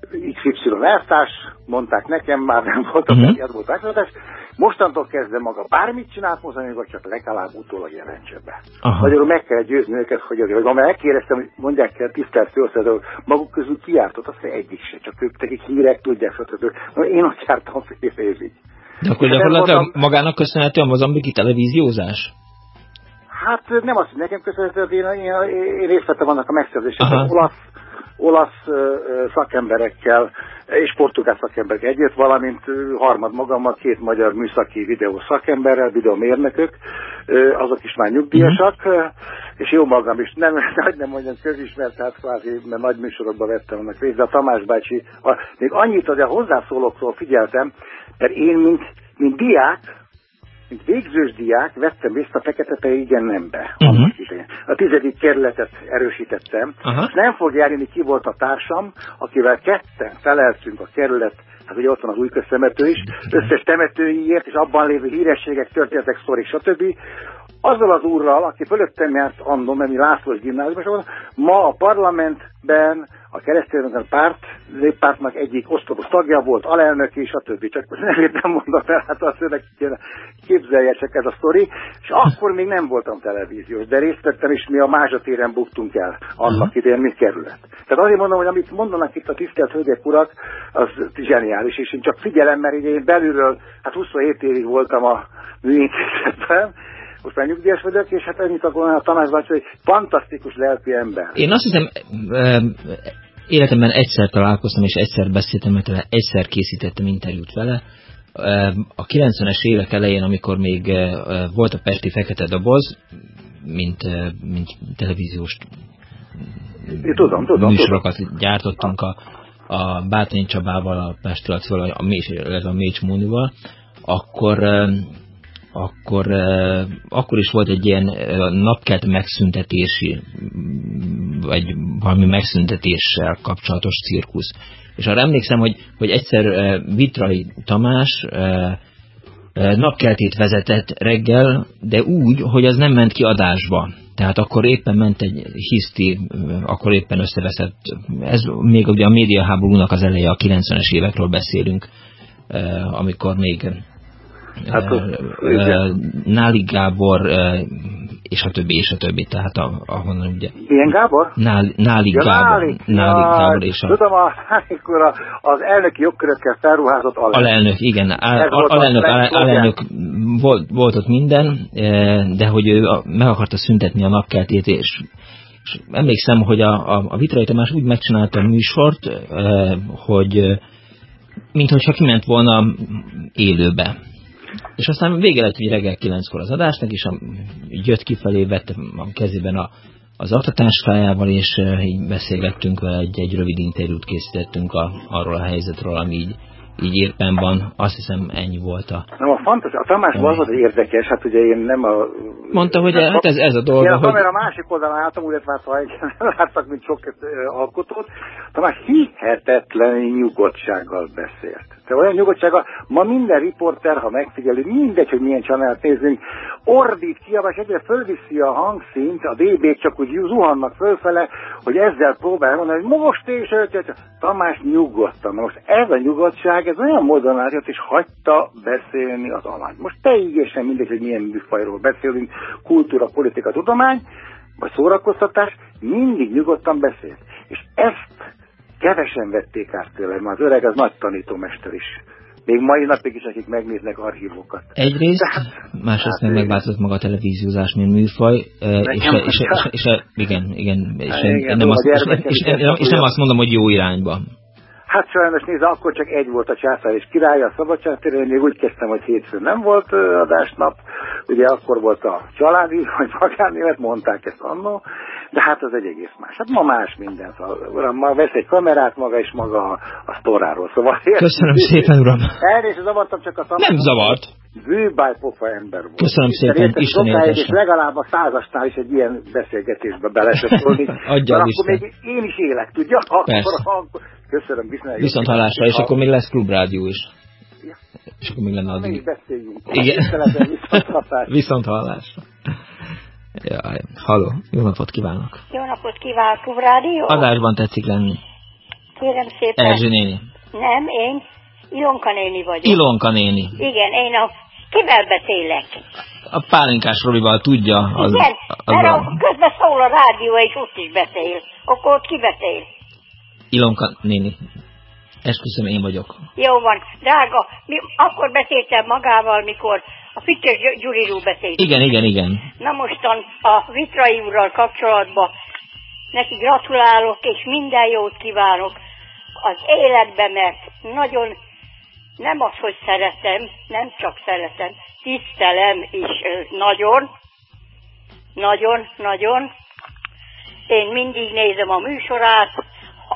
XY elvtárs, mondták nekem, már nem volt a uh-huh. ez volt a Mostantól kezdve maga bármit csinált vagy csak legalább utólag jelentse be. Aha. Magyarul meg kell győzni őket, hogy azért, hogy megkérdeztem, hogy mondják el tisztelt főszerző, hogy maguk közül kiártott, azt mondja, egyik se, csak ők nekik hírek tudják, stb. Én ott jártam fél évig. De akkor gyakorlatilag voltam... magának köszönhető a mozambiki televíziózás? Hát nem azt, hogy nekem köszönhető, én, én, én részt vettem annak a megszerzésében. Olasz, olasz szakemberekkel és portugál szakemberek együtt, valamint harmad magammal két magyar műszaki videó szakemberrel, videómérnökök, azok is már nyugdíjasak, uh-huh. és jó magam is, nem, hogy nem mondjam közismert, tehát kvázi, mert nagy műsorokban vettem annak részt, de a Tamás bácsi, a, még annyit, hogy a hozzászólókról figyeltem, mert én, mint, mint diák, mint végzős diák vettem részt a fekete igen nembe. Uh-huh. A tizedik kerületet erősítettem. Uh-huh. És nem fog járni, ki volt a társam, akivel ketten feleltünk a kerület hát ugye ott van az új köztemető is, összes temetőiért, és abban lévő hírességek, történetek, sztorik, stb. Azzal az úrral, aki fölöttem járt annó, mert mi Lászlós gimnáziumban ma a parlamentben a kereszténydemokrata párt, néppártnak egyik osztopos tagja volt, alelnök és a többi, csak nevét nem mondom el, hát azt önnek képzelje csak ez a sztori, és akkor még nem voltam televíziós, de részt vettem, és mi a Mázsatéren buktunk el annak idején, mint kerület. Tehát azért mondom, hogy amit mondanak itt a tisztelt hölgyek urak, az zseniális, és én csak figyelem, mert én belülről, hát 27 évig voltam a műintézetben, most már nyugdíjas vagyok, és hát ennyit akkor a Tamás bácsi, hogy fantasztikus lelki ember. Én azt hiszem, életemben egyszer találkoztam, és egyszer beszéltem vele, egyszer készítettem interjút vele. A 90-es évek elején, amikor még volt a Pesti Fekete Doboz, mint, mint televíziós Én tudom, tudom, műsorokat tudom. gyártottunk a, a Bátony Csabával, a Pesti Lacival, a, a Mécs Mónival, akkor akkor, akkor is volt egy ilyen napkelt megszüntetési, vagy valami megszüntetéssel kapcsolatos cirkusz. És arra emlékszem, hogy, hogy egyszer Vitrai Tamás napkeltét vezetett reggel, de úgy, hogy az nem ment ki adásba. Tehát akkor éppen ment egy hiszti, akkor éppen összeveszett, ez még ugye a médiaháborúnak az eleje, a 90-es évekről beszélünk, amikor még Hát, Náli Gábor és a többi, és a többi, tehát a, ahonnan ugye... Ilyen Gábor? Náli, Náli ja, Gábor. Náli, Náli ja, Gábor és a... Tudom, a, amikor a, az elnöki jogkörökkel felruházott alelnök. Alelnök, igen. alelnök, alelnök volt, volt ott minden, de hogy ő meg akarta szüntetni a napkeltét, és, és emlékszem, hogy a, a, a Vitrai Tamás úgy megcsinálta a műsort, hogy mintha kiment volna élőbe. És aztán vége lett, hogy reggel kilenckor az adásnak, és a, jött kifelé, vette a kezében a, az aktatásfájával, és uh, így beszélgettünk vele, egy, egy rövid interjút készítettünk a, arról a helyzetről, ami így, így éppen van. Azt hiszem ennyi volt a... Nem, a fantasz, a Tamás az volt érdekes, hát ugye én nem a... Mondta, hogy hát ez, ez a dolga, Én a kamera hogy... másik oldalán álltam, úgy egy, láttak, mint sok alkotót. Tamás hihetetlen nyugodtsággal beszélt. De olyan nyugodtsága, ma minden riporter, ha megfigyeli, mindegy, hogy milyen csanált nézünk, ordít, kiabás, egyre fölviszi a hangszint, a db csak úgy zuhannak fölfele, hogy ezzel próbál mondani, hogy most és őt, Tamás nyugodtan. Most ez a nyugodtság, ez olyan módon átjött, és hagyta beszélni az alanyt. Most teljesen mindegy, hogy milyen műfajról beszélünk, kultúra, politika, tudomány, vagy szórakoztatás, mindig nyugodtan beszélt. És ezt Kevesen vették át tőle, mert az öreg az nagy tanítómester is. Még mai napig is, akik megnéznek archívokat. Egyrészt, hát, másrészt hát, meg megváltozott maga a televíziózás, mint műfaj, és, és, és, és, és, igen, igen, és, igen, nem azt, és, és, és, és nem azt mondom, hogy jó irányba. Hát sajnos nézze, akkor csak egy volt a császár és királya a szabadságtérén, még úgy kezdtem, hogy hétfőn nem volt adásnap, ugye akkor volt a családi, vagy magánélet, mondták ezt annó, de hát az egy egész más. Hát ma más minden, szóval uram, ma vesz egy kamerát maga és maga a, a sztoráról, szóval... Köszönöm szépen, uram! Elnézést, zavartam csak a szamát. Nem zavart! Bűbájpofa ember volt. Köszönöm szépen, Isten És legalább a százasnál is egy ilyen beszélgetésbe bele szólni. Adja akkor még én is élek, tudja? Akkor, akkor, köszönöm, viszont. Viszont hallásra, és akkor még lesz klubrádió is. Ja. És akkor még lenne addig. Még beszéljünk. Igen. Viszont hallásra. Jaj, halló, jó napot kívánok! Jó napot kívánok, Klubrádió? Adásban tetszik lenni. Kérem szépen. Erzsi néni. Nem, én Ilonka néni vagyok. Ilonka néni. Igen, én a... Kivel beszélek? A pálinkás Rolival tudja. Az, Igen, az mert a... közben szól a rádió, és ott is beszél. Akkor ott ki beszél? Ilonka néni. Esküszöm, én vagyok. Jó van. Drága, mi akkor beszéltem magával, mikor a Fittes Gyuriról beszéltem. Igen, igen, igen. Na mostan a Vitrai úrral kapcsolatban neki gratulálok, és minden jót kívánok az életbe, mert nagyon nem az, hogy szeretem, nem csak szeretem, tisztelem is nagyon, nagyon, nagyon. Én mindig nézem a műsorát,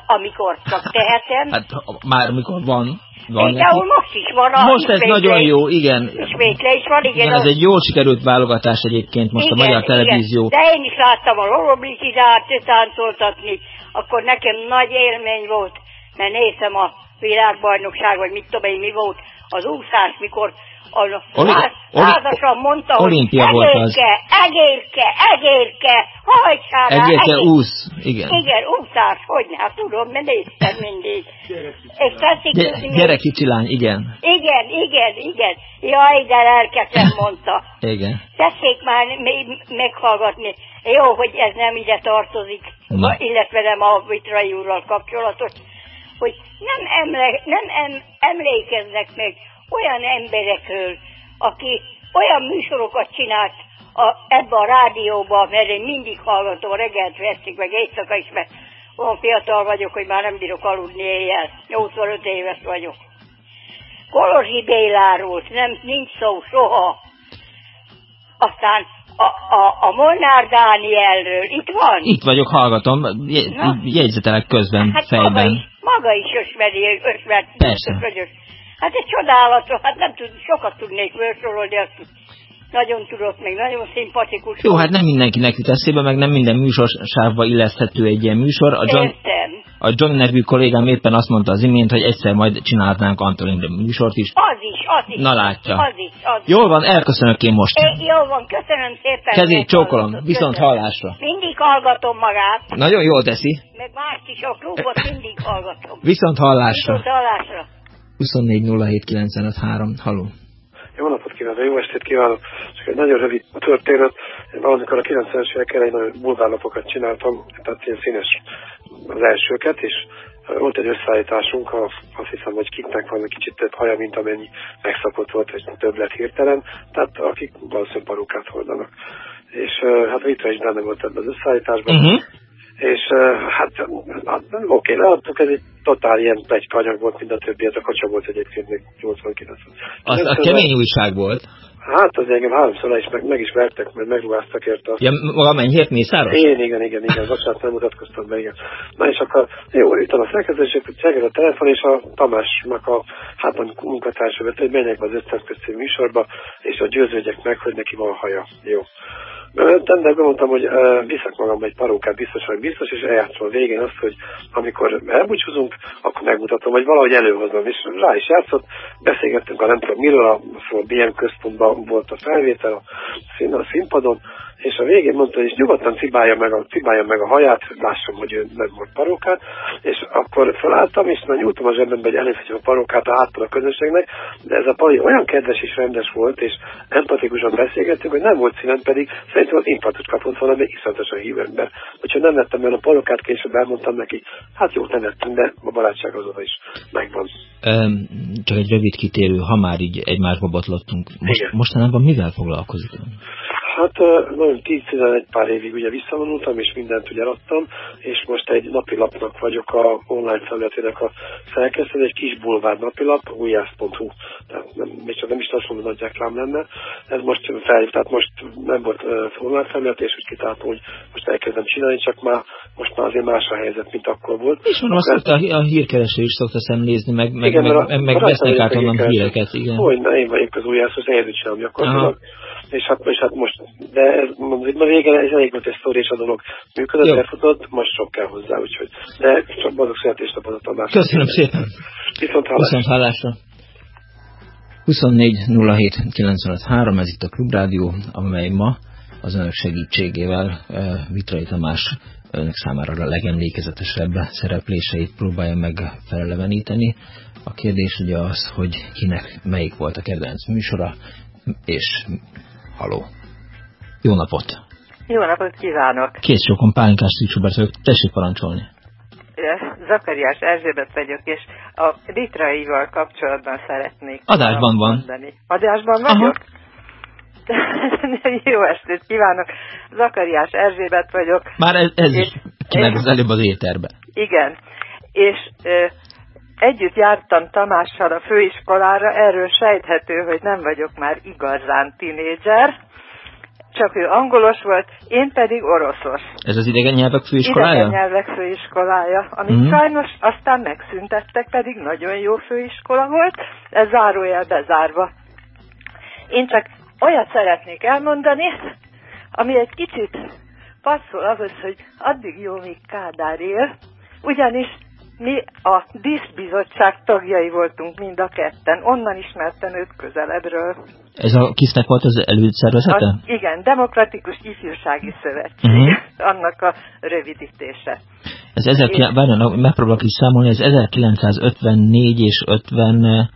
amikor csak tehetem. Hát már mikor van. van Például most is van Most ez nagyon jó, igen. Ismétle is van, igen. igen ez egy jól sikerült válogatás egyébként most igen, a Magyar Televízió. Igen. De én is láttam a Loloblikidát táncoltatni, akkor nekem nagy élmény volt, mert nézem a világbajnokság, vagy mit tudom én, mi volt az úszás, mikor a házasan mondta, hogy Olimpia volt az. egérke, egérke, hajtsál egérke, úsz, igen. Igen, úszás, hogy hát tudom, mert néztem mindig. És teszik Gy gyere kicsi lány, igen. Igen, igen, igen. Jaj, de lelkesen mondta. igen. Tessék már meghallgatni. Jó, hogy ez nem ide tartozik, Na. illetve nem a Vitrai úrral kapcsolatos, hogy nem, emle, nem em, emlékeznek meg olyan emberekről, aki olyan műsorokat csinált a, ebbe a rádióba, mert én mindig hallgatom, reggelt veszik, meg éjszaka is, mert olyan fiatal vagyok, hogy már nem bírok aludni éjjel. 85 éves vagyok. Kolozsi Béláról nem, nincs szó soha. Aztán a, a, a Molnár Dánielről itt van? Itt vagyok, hallgatom, jegyzetelek közben, hát fejben. Maga is, maga is ösmeri, ösmert. Persze. Hát egy csodálatos, hát nem tud, sokat tudnék felsorolni, azt nagyon tudott, meg nagyon szimpatikus. Jó, hát nem mindenkinek jut eszébe, meg nem minden műsorsávba illeszthető egy ilyen műsor. A John, Értem. a John nevű kollégám éppen azt mondta az imént, hogy egyszer majd csinálhatnánk Antolin műsort is. Az is, az is. Na látja. Az is, az is. Jól van, elköszönök én most. É, jó van, köszönöm szépen. Kezét csókolom, viszont köszönöm. hallásra. Mindig hallgatom magát. Nagyon jól teszi. Meg mást is, a klubot mindig hallgatom. Viszont hallásra. Viszont hallásra. 24 07 95 3. Haló. Jó napot kívánok, jó estét kívánok! Csak egy nagyon rövid történet. Én valamikor a 90-es évek elején bulvárlapokat csináltam, tehát ilyen színes az elsőket, és volt egy összeállításunk, azt hiszem, hogy kiknek van egy kicsit több haja, mint amennyi megszakott volt, vagy több lett hirtelen, tehát akik valószínűleg parukát hordanak. És hát Vitra is benne volt ebben az összeállításban, uh-huh. És hát, hát oké, okay, leadtuk, ez egy totál ilyen plegyka volt, mint a többi, ez a kacsa volt egyébként még 89 Az a kemény újság volt. Hát az engem háromszor is meg, meg is vertek, mert megruháztak érte. Ja, maga mennyit Mészáros? Én, igen, igen, igen, vasárnap nem mutatkoztam be, igen. Na és akkor jó, itt a szerkezés, hogy a telefon, és a Tamásnak a hát a munkatársa vett, hogy menjek az 500 közti műsorba, és a győződjek meg, hogy neki van haja. Jó. De bemondtam, hogy viszek magam egy parókát, biztos, hogy biztos, és eljátszom a végén azt, hogy amikor elbúcsúzunk, akkor megmutatom, hogy valahogy előhozom, és rá is játszott, beszélgettünk a nem tudom miről, a, a BM központban volt a felvétel a színpadon, és a végén mondta, hogy nyugodtan cibálja meg, a, cibálja meg a haját, lássam, hogy ő nem volt parókát, és akkor felálltam, és már nyújtom a zsebembe, először a parókát a háttal a közönségnek, de ez a pali olyan kedves és rendes volt, és empatikusan beszélgettünk, hogy nem volt színen, pedig szerintem az infarktus kapott volna, még iszonyatosan hívő ember. Hogyha nem vettem el a parókát, később elmondtam neki, hát jó, nem vettem, de a barátság azóta is megvan. Um, csak egy rövid kitérő, ha már így egymásba botlottunk. Most, mostanában mivel foglalkozik? Hát nagyon 10-11 pár évig ugye visszavonultam, és mindent ugye adtam, és most egy napilapnak vagyok a online felületének a szerkesztő, egy kis bulvár napilap, újász.hu, tehát nem, még csak nem is azt mondom, hogy nagy reklám lenne. Ez most fel, tehát most nem volt uh, online felület, és úgy kitáltam, hogy most elkezdem csinálni, csak már most már azért más a helyzet, mint akkor volt. És mondom, azt a, a hírkereső is szokta szemlézni, meg, meg, igen, meg, meg, meg vesznek át onnan híreket, igen. Hogy, na, én vagyok az újászhoz, egyedül csinálom gyakorlatilag. Aha és hát, és hát most, de ez, ma végén ez elég egy sztori, és a dolog működött, Jó. befutott, most sok kell hozzá, úgyhogy, de csak boldog születésnapot a. Köszönöm szépen. Viszont hallásra. Viszont hallásra. 24 07 953, ez itt a Klubrádió, amely ma az önök segítségével Vitrai Tamás önök számára a legemlékezetesebb szerepléseit próbálja meg feleleveníteni. A kérdés ugye az, hogy kinek melyik volt a kedvenc műsora, és Haló. Jó napot! Jó napot kívánok! Két sokon pálinkás Szűcsúbert vagyok, tessék parancsolni. Zakariás Erzsébet vagyok, és a litraival kapcsolatban szeretnék Adásban van. Mondani. Adásban vagyok? Jó estét kívánok! Zakariás Erzsébet vagyok. Már ez, ez is kinek az előbb az éterbe. Igen, és Együtt jártam Tamással a főiskolára, erről sejthető, hogy nem vagyok már igazán tinédzser, csak ő angolos volt, én pedig oroszos. Ez az idegen nyelvek főiskolája? Idegen nyelvek főiskolája, amit mm. sajnos aztán megszüntettek, pedig nagyon jó főiskola volt, ez zárójel bezárva. Én csak olyat szeretnék elmondani, ami egy kicsit passzol ahhoz, hogy addig jó, míg Kádár él, ugyanis mi a díszbizottság tagjai voltunk mind a ketten, onnan ismertem őt közelebbről. Ez a kisznek volt az előszervezete? A, igen, Demokratikus Ifjúsági Szövetség, uh-huh. annak a rövidítése. Ez 19, várján, megpróbálok is számolni, ez 1954 és 50...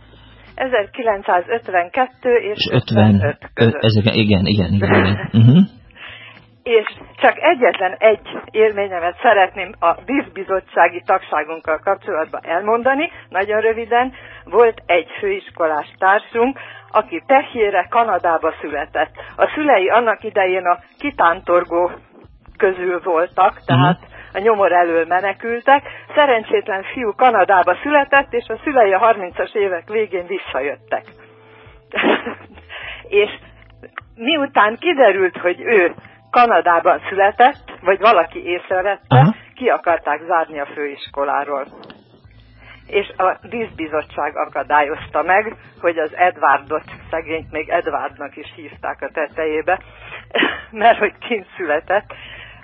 1952 és, és 50, 55 között. Ezek, igen, igen, igen. igen. Uh-huh és csak egyetlen egy élményemet szeretném a bízbizottsági tagságunkkal kapcsolatban elmondani. Nagyon röviden, volt egy főiskolás társunk, aki pehjére Kanadába született. A szülei annak idején a kitántorgó közül voltak, tehát a nyomor elől menekültek. Szerencsétlen fiú Kanadába született, és a szülei a 30-as évek végén visszajöttek. és miután kiderült, hogy ő Kanadában született, vagy valaki észrevette, Aha. ki akarták zárni a főiskoláról. és a díszbizottság akadályozta meg, hogy az Edwardot, szegényt még Edwardnak is hívták a tetejébe, mert hogy kint született,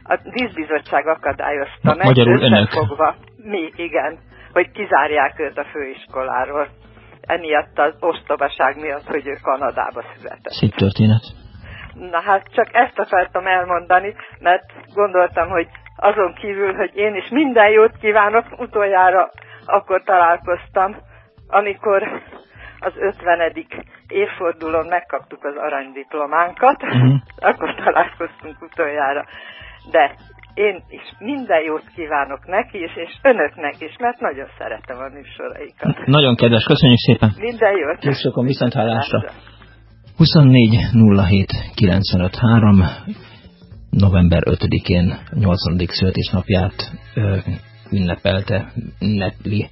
a díszbizottság akadályozta Ma, meg, magyarul önök. Fogva, mi, igen, hogy kizárják őt a főiskoláról. Emiatt az ostobaság miatt, hogy ő Kanadába született. Szép történet. Na hát csak ezt akartam elmondani, mert gondoltam, hogy azon kívül, hogy én is minden jót kívánok, utoljára akkor találkoztam, amikor az 50. évfordulón megkaptuk az aranydiplománkat, uh-huh. akkor találkoztunk utoljára. De én is minden jót kívánok neki is, és önöknek is, mert nagyon szeretem a műsoraikat. Nagyon kedves, köszönjük szépen. Minden jót. Készülök a viszonthálásra. 24 07 95 3 november 5-én 80. születésnapját ünnepelte, ünnepli,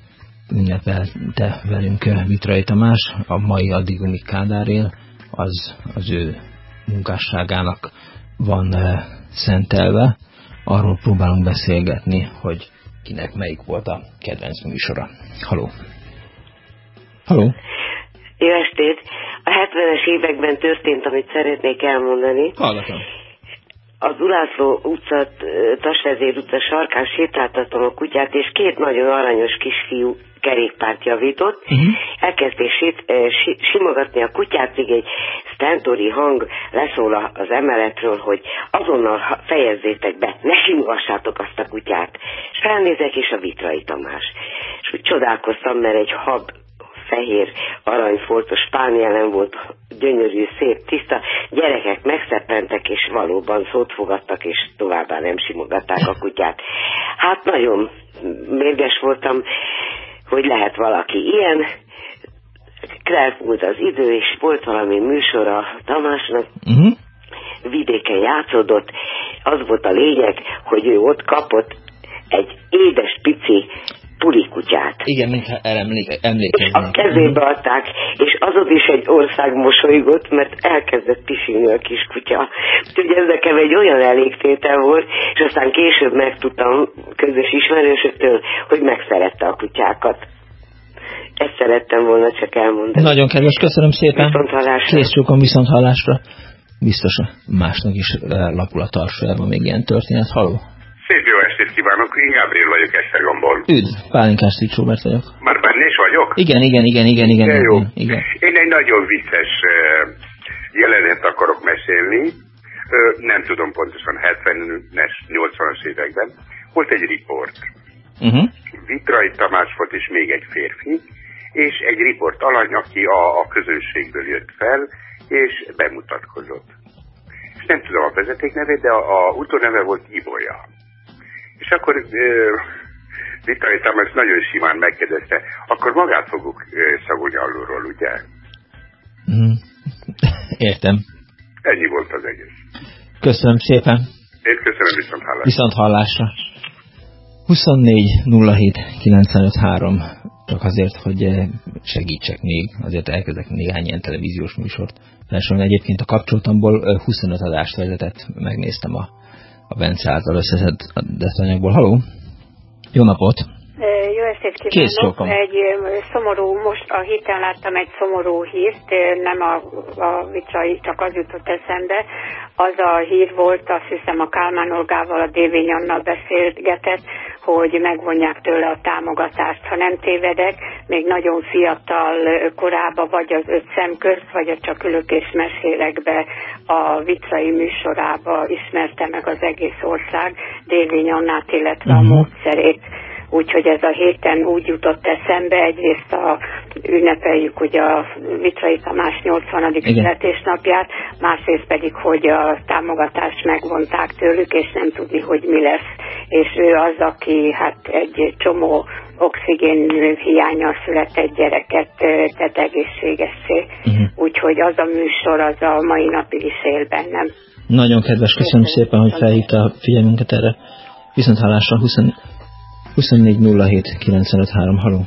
ünnepelte velünk Vitrai Tamás, a mai addigumi Kádárél, az az ő munkásságának van szentelve. Arról próbálunk beszélgetni, hogy kinek melyik volt a kedvenc műsora. Haló! Haló! Jó estét! A 70-es években történt, amit szeretnék elmondani. Hallgatom az Ulászló utca, Tasvezér utca sarkán sétáltatom a kutyát, és két nagyon aranyos kisfiú kerékpárt javított, uh-huh. elkezdték sét, si, simogatni a kutyát, még egy stentori hang leszól az emeletről, hogy azonnal fejezzétek be, ne simogassátok azt a kutyát. És felnézek, és a Vitrai Tamás. És úgy csodálkoztam, mert egy hab fehér aranyfoltos spánielen volt, gyönyörű, szép, tiszta. Gyerekek megszeppentek, és valóban szót fogadtak, és továbbá nem simogatták a kutyát. Hát nagyon mérges voltam, hogy lehet valaki ilyen. Elmúlt az idő, és volt valami műsor a Tamásnak, uh-huh. vidéken játszódott. Az volt a lényeg, hogy ő ott kapott egy édes pici pulikutyát. Igen, mintha erre emlékeznék. A kezébe adták, és azon is egy ország mosolygott, mert elkezdett pisilni a kiskutya. Úgyhogy ez nekem egy olyan elégtétel volt, és aztán később megtudtam közös ismerősöktől, hogy megszerette a kutyákat. Ezt szerettem volna csak elmondani. Nagyon kedves, köszönöm szépen. Viszont hallásra. Kész viszont hallásra. Biztos másnak is lapul a tarsajában még ilyen történet. Halló? Szép jó estét kívánok, én Gabriel vagyok Esztergomból. Üdv, Pálinkás Szics Robert vagyok. Már benne is vagyok? Igen, igen, igen, igen, igen. igen, jó. igen. Én egy nagyon vicces jelenet akarok mesélni, nem tudom pontosan, 70-es, 80-as években. Volt egy riport. Uh-huh. Vitrai Tamás volt és még egy férfi, és egy riport alany, aki a, a közönségből jött fel, és bemutatkozott. És nem tudom a vezeték nevét, de a, a utóneve volt Ibolya. És akkor Vitali Tamás nagyon simán megkérdezte, akkor magát fogok szagolni alulról, ugye? Mm. Értem. Ennyi volt az egész. Köszönöm szépen. Én köszönöm viszont hallásra. Viszont hallásra. 24 07 95 3 csak azért, hogy segítsek még, azért elkezdek néhány ilyen televíziós műsort. Mert egyébként a kapcsolatomból 25 adást vezetett, megnéztem a a Bence által összeszedett anyagból. Haló! Jó napot! Jó estét kívánok! Egy szomorú, most a héten láttam egy szomorú hírt, nem a, a vitrai, csak az jutott eszembe. Az a hír volt, azt hiszem a Kálmán Olgával, a Dévény Annal beszélgetett, hogy megvonják tőle a támogatást. Ha nem tévedek, még nagyon fiatal korába, vagy az öt szem közt, vagy a csak ülök és mesélekbe a vicai műsorába ismerte meg az egész ország Dévény Annát, illetve uh-huh. a mhm. módszerét úgyhogy ez a héten úgy jutott eszembe, egyrészt a ünnepeljük ugye a Vitrai Tamás 80. születésnapját, másrészt pedig, hogy a támogatást megvonták tőlük, és nem tudni, hogy mi lesz. És ő az, aki hát egy csomó oxigén hiánya született gyereket tett egészségessé. Uh-huh. Úgyhogy az a műsor az a mai napig is él bennem. Nagyon kedves, köszönöm, köszönöm szépen, hogy felhívta a figyelmünket erre. Viszont hallásra 20 24 953, haló.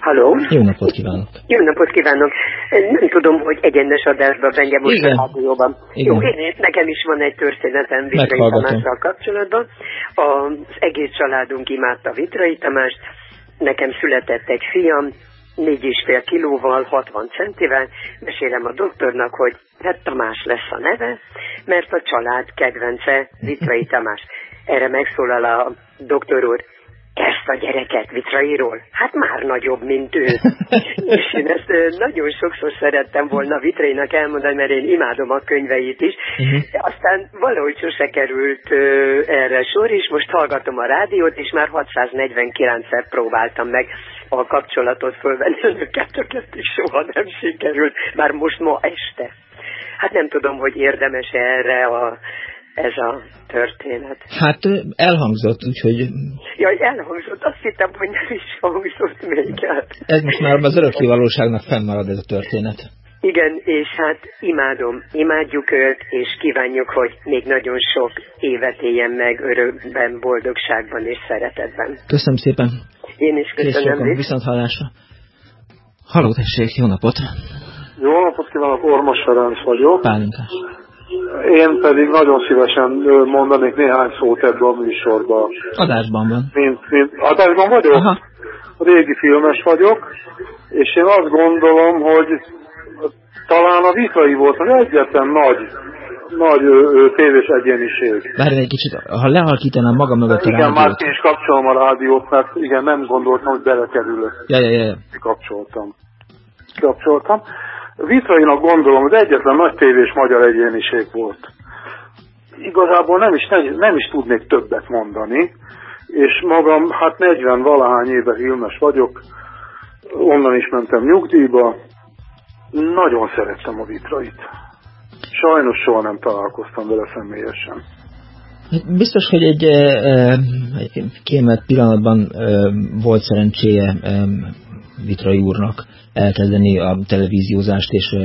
Haló. Jó napot kívánok. Jó napot kívánok. Nem tudom, hogy egyenes adásban benne most Igen. a rádióban. Igen. Jó, én, nekem is van egy történetem Vitrai Tamással kapcsolatban. Az egész családunk imádta Vitrai Tamást, nekem született egy fiam, négy és fél kilóval, 60 centivel, mesélem a doktornak, hogy hát Tamás lesz a neve, mert a család kedvence Vitrai Tamás. Erre megszólal a doktor úr, ezt a gyereket Vitrairól? Hát már nagyobb, mint ő. és én ezt nagyon sokszor szerettem volna Vitrainak elmondani, mert én imádom a könyveit is. Uh-huh. Aztán valahogy sose került erre sor, és most hallgatom a rádiót, és már 649-szer próbáltam meg a kapcsolatot fölvenni ezt is soha nem sikerült, már most ma este. Hát nem tudom, hogy érdemes erre a ez a történet. Hát elhangzott, úgyhogy... Jaj, elhangzott, azt hittem, hogy nem is hangzott még el. Ez most már az örökké valóságnak fennmarad ez a történet. Igen, és hát imádom, imádjuk őt, és kívánjuk, hogy még nagyon sok évet éljen meg örökben, boldogságban és szeretetben. Köszönöm szépen. Én is köszönöm. Kész viszont hallásra. Halló, tessék, jó napot! Jó napot kívánok, Ormos Ferenc vagyok. Pálinkás. Én pedig nagyon szívesen mondanék néhány szót ebbe a műsorba. Adásban van. Mint, mint, adásban vagyok? Aha. Régi filmes vagyok, és én azt gondolom, hogy talán a Vitrai volt az egyetlen nagy nagy ö, tévés egyéniség. Várj egy kicsit, ha lehalkítanám magam mögött a igen, rádiót. Igen, már ki is kapcsolom a rádiót, mert igen, nem gondoltam, hogy belekerülök. Ja, ja, ja. Kapcsoltam. Kapcsoltam. Vitrainak gondolom, az egyetlen nagy tévés magyar egyéniség volt. Igazából nem is, nem is tudnék többet mondani, és magam, hát 40 valahány éve filmes vagyok, onnan is mentem nyugdíjba, nagyon szerettem a Vitrait. Sajnos soha nem találkoztam vele személyesen. Biztos, hogy egy, egy kiemelt pillanatban volt szerencséje Vitrai úrnak elkezdeni a televíziózást, és,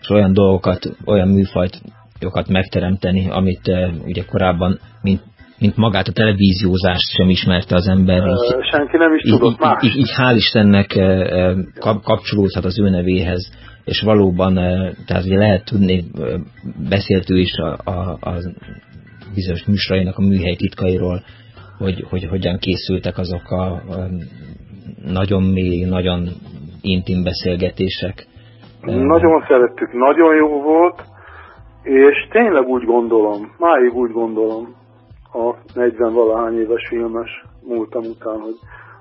és olyan dolgokat, olyan műfajtokat megteremteni, amit ugye korábban, mint mint magát a televíziózást sem ismerte az ember. Így, Senki nem is tudott így, más. Így, így hál' Istennek kapcsolódhat az ő nevéhez, és valóban, tehát ugye lehet tudni, beszélt ő is a, a, a bizonyos műsorainak a műhely titkairól, hogy, hogy hogyan készültek azok a, a nagyon mély, nagyon intim beszélgetések. Nagyon szerettük, nagyon jó volt, és tényleg úgy gondolom, máig úgy gondolom, a 40 valahány éves filmes múltam után, hogy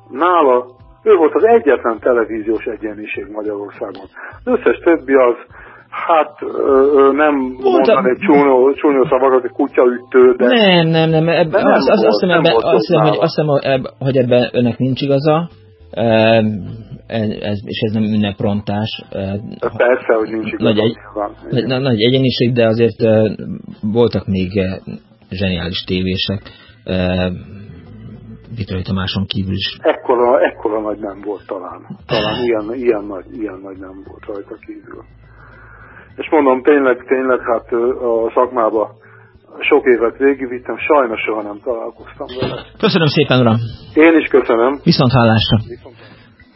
nála ő volt az egyetlen televíziós egyeniség Magyarországon. Az összes többi az, hát ö, nem mondan egy csúnyó, csúnyó szavakat, egy kutyaütő, de... Nem, nem, nem, ebbe, de nem azt, azt, azt, hiszem, azt hiszem, hogy, azt hiszem, hogy ebben önnek nincs igaza, ez, és ez nem ünneprontás. Persze, hogy nincs igaza. Nagy, egy, nagy, nagy egyeniség, de azért voltak még zseniális tévések. Vitrai Tamáson kívül is. Ekkora, ekkora nagy nem volt talán. Talán ilyen, ilyen, nagy, ilyen nagy nem volt rajta kívül. És mondom, tényleg, tényleg hát a szakmába sok évet végigvittem, sajnos soha nem találkoztam vele. Köszönöm szépen, uram! Én is köszönöm. Viszont hallásra!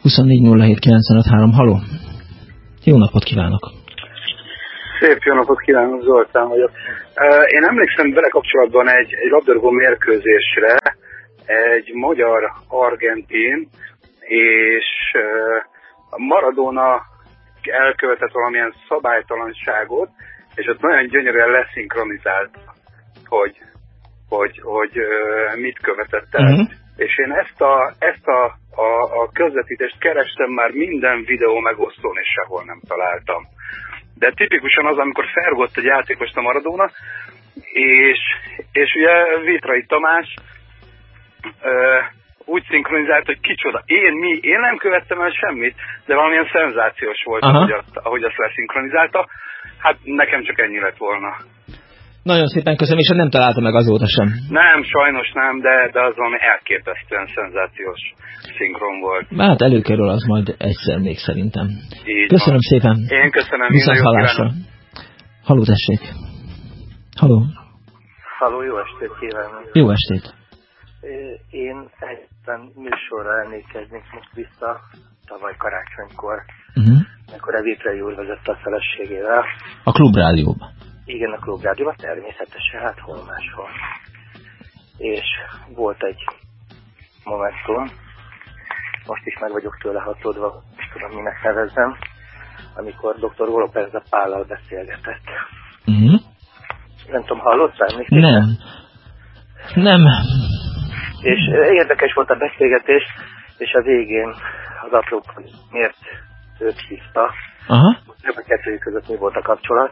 24 haló! Jó napot kívánok! Szép jó napot kívánok, Zoltán vagyok. Én emlékszem vele kapcsolatban egy, egy labdarúgó mérkőzésre, egy magyar-argentin, és Maradona elkövetett valamilyen szabálytalanságot, és ott nagyon gyönyörűen leszinkronizált, hogy, hogy, hogy mit követett el. Uh-huh. És én ezt a, ezt a, a, a közvetítést kerestem már minden videó megosztón, és sehol nem találtam. De tipikusan az, amikor felrugott egy játékost a Maradona, és, és ugye Vitrai Tamás ö, úgy szinkronizált, hogy kicsoda. Én, mi, én nem követtem el semmit, de valamilyen szenzációs volt, ahogy azt, ahogy azt leszinkronizálta. Hát nekem csak ennyi lett volna. Nagyon szépen köszönöm, és nem találta meg azóta sem. Nem, sajnos nem, de, de az valami elképesztően szenzációs szinkron volt. Hát előkerül az majd egyszer még szerintem. Így köszönöm van. szépen. Én köszönöm. Viszont hallásra. Haló, tessék. Haló. Haló, jó estét kívánok. Jó estét. Én egyetlen műsorra emlékeznék most vissza tavaly karácsonykor, uh-huh. amikor Evitrei úr vezette a feleségével. A klubrádióban. Igen, a klubrádióban természetesen, hát hol máshol. És volt egy momentum, most is meg vagyok tőle hatódva, és tudom minek nevezzem, amikor dr. Volopezza Pállal beszélgetett. Uh-huh. Nem tudom, hallottál? Nem. Nem. És érdekes volt a beszélgetés, és a végén az apró miért őt hívta. Aha. A kettőjük között mi volt a kapcsolat.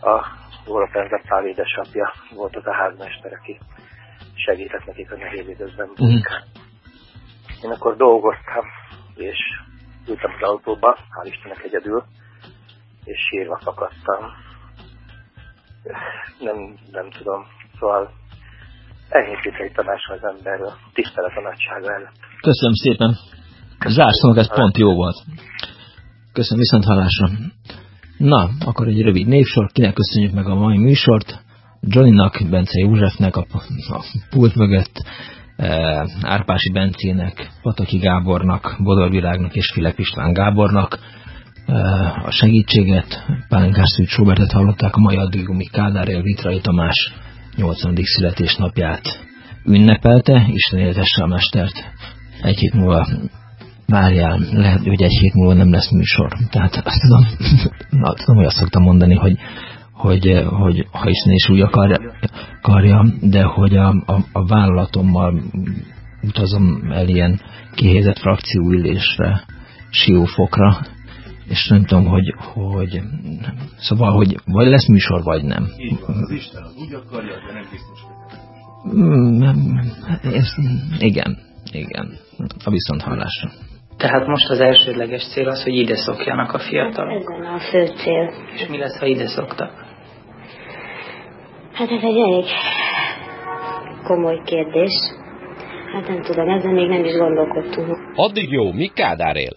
A Volopezza Pál édesapja volt az a házmester, aki segített nekik a nehéz időkben Uh-huh. Én akkor dolgoztam, és ültem az autóba, hál' Istennek egyedül, és sírva fakadtam. Nem, nem tudom, szóval egy tanács az emberről, tisztelet a nagysága előtt. Köszönöm szépen. Zárszónak ez pont jó volt. Köszönöm viszont hallásra. Na, akkor egy rövid névsor. Kinek köszönjük meg a mai műsort? Johnnynak, Bence Józsefnek a, a pult mögött, e, Árpási Bencének, Pataki Gábornak, Bodor Virágnak és Filip István Gábornak e, a segítséget. Pálinkás Szűcs Robertet hallották a mai addigumi Kádár Vitrai Tamás 80. születésnapját ünnepelte. Isten éltesse a mestert. Egy hét múlva várjál, lehet, hogy egy hét múlva nem lesz műsor. Tehát azt tudom, na, tudom hogy azt szoktam mondani, hogy, hogy, hogy ha Isten is úgy akarja, akarja de hogy a, a, a vállalatommal utazom el ilyen kihézett frakcióülésre, siófokra, és nem tudom, hogy, hogy szóval, hogy vagy lesz műsor, vagy nem. Így van, az Isten az úgy akarja, de nem biztos, hogy igen, igen, a viszont hallásra. Tehát most az elsődleges cél az, hogy ide szokjanak a fiatalok. Ez a fő cél. És mi lesz, ha ide szoktak? Hát ez egy elég komoly kérdés. Hát nem tudom, ezen még nem is gondolkodtunk. Addig jó, mi Kádár él?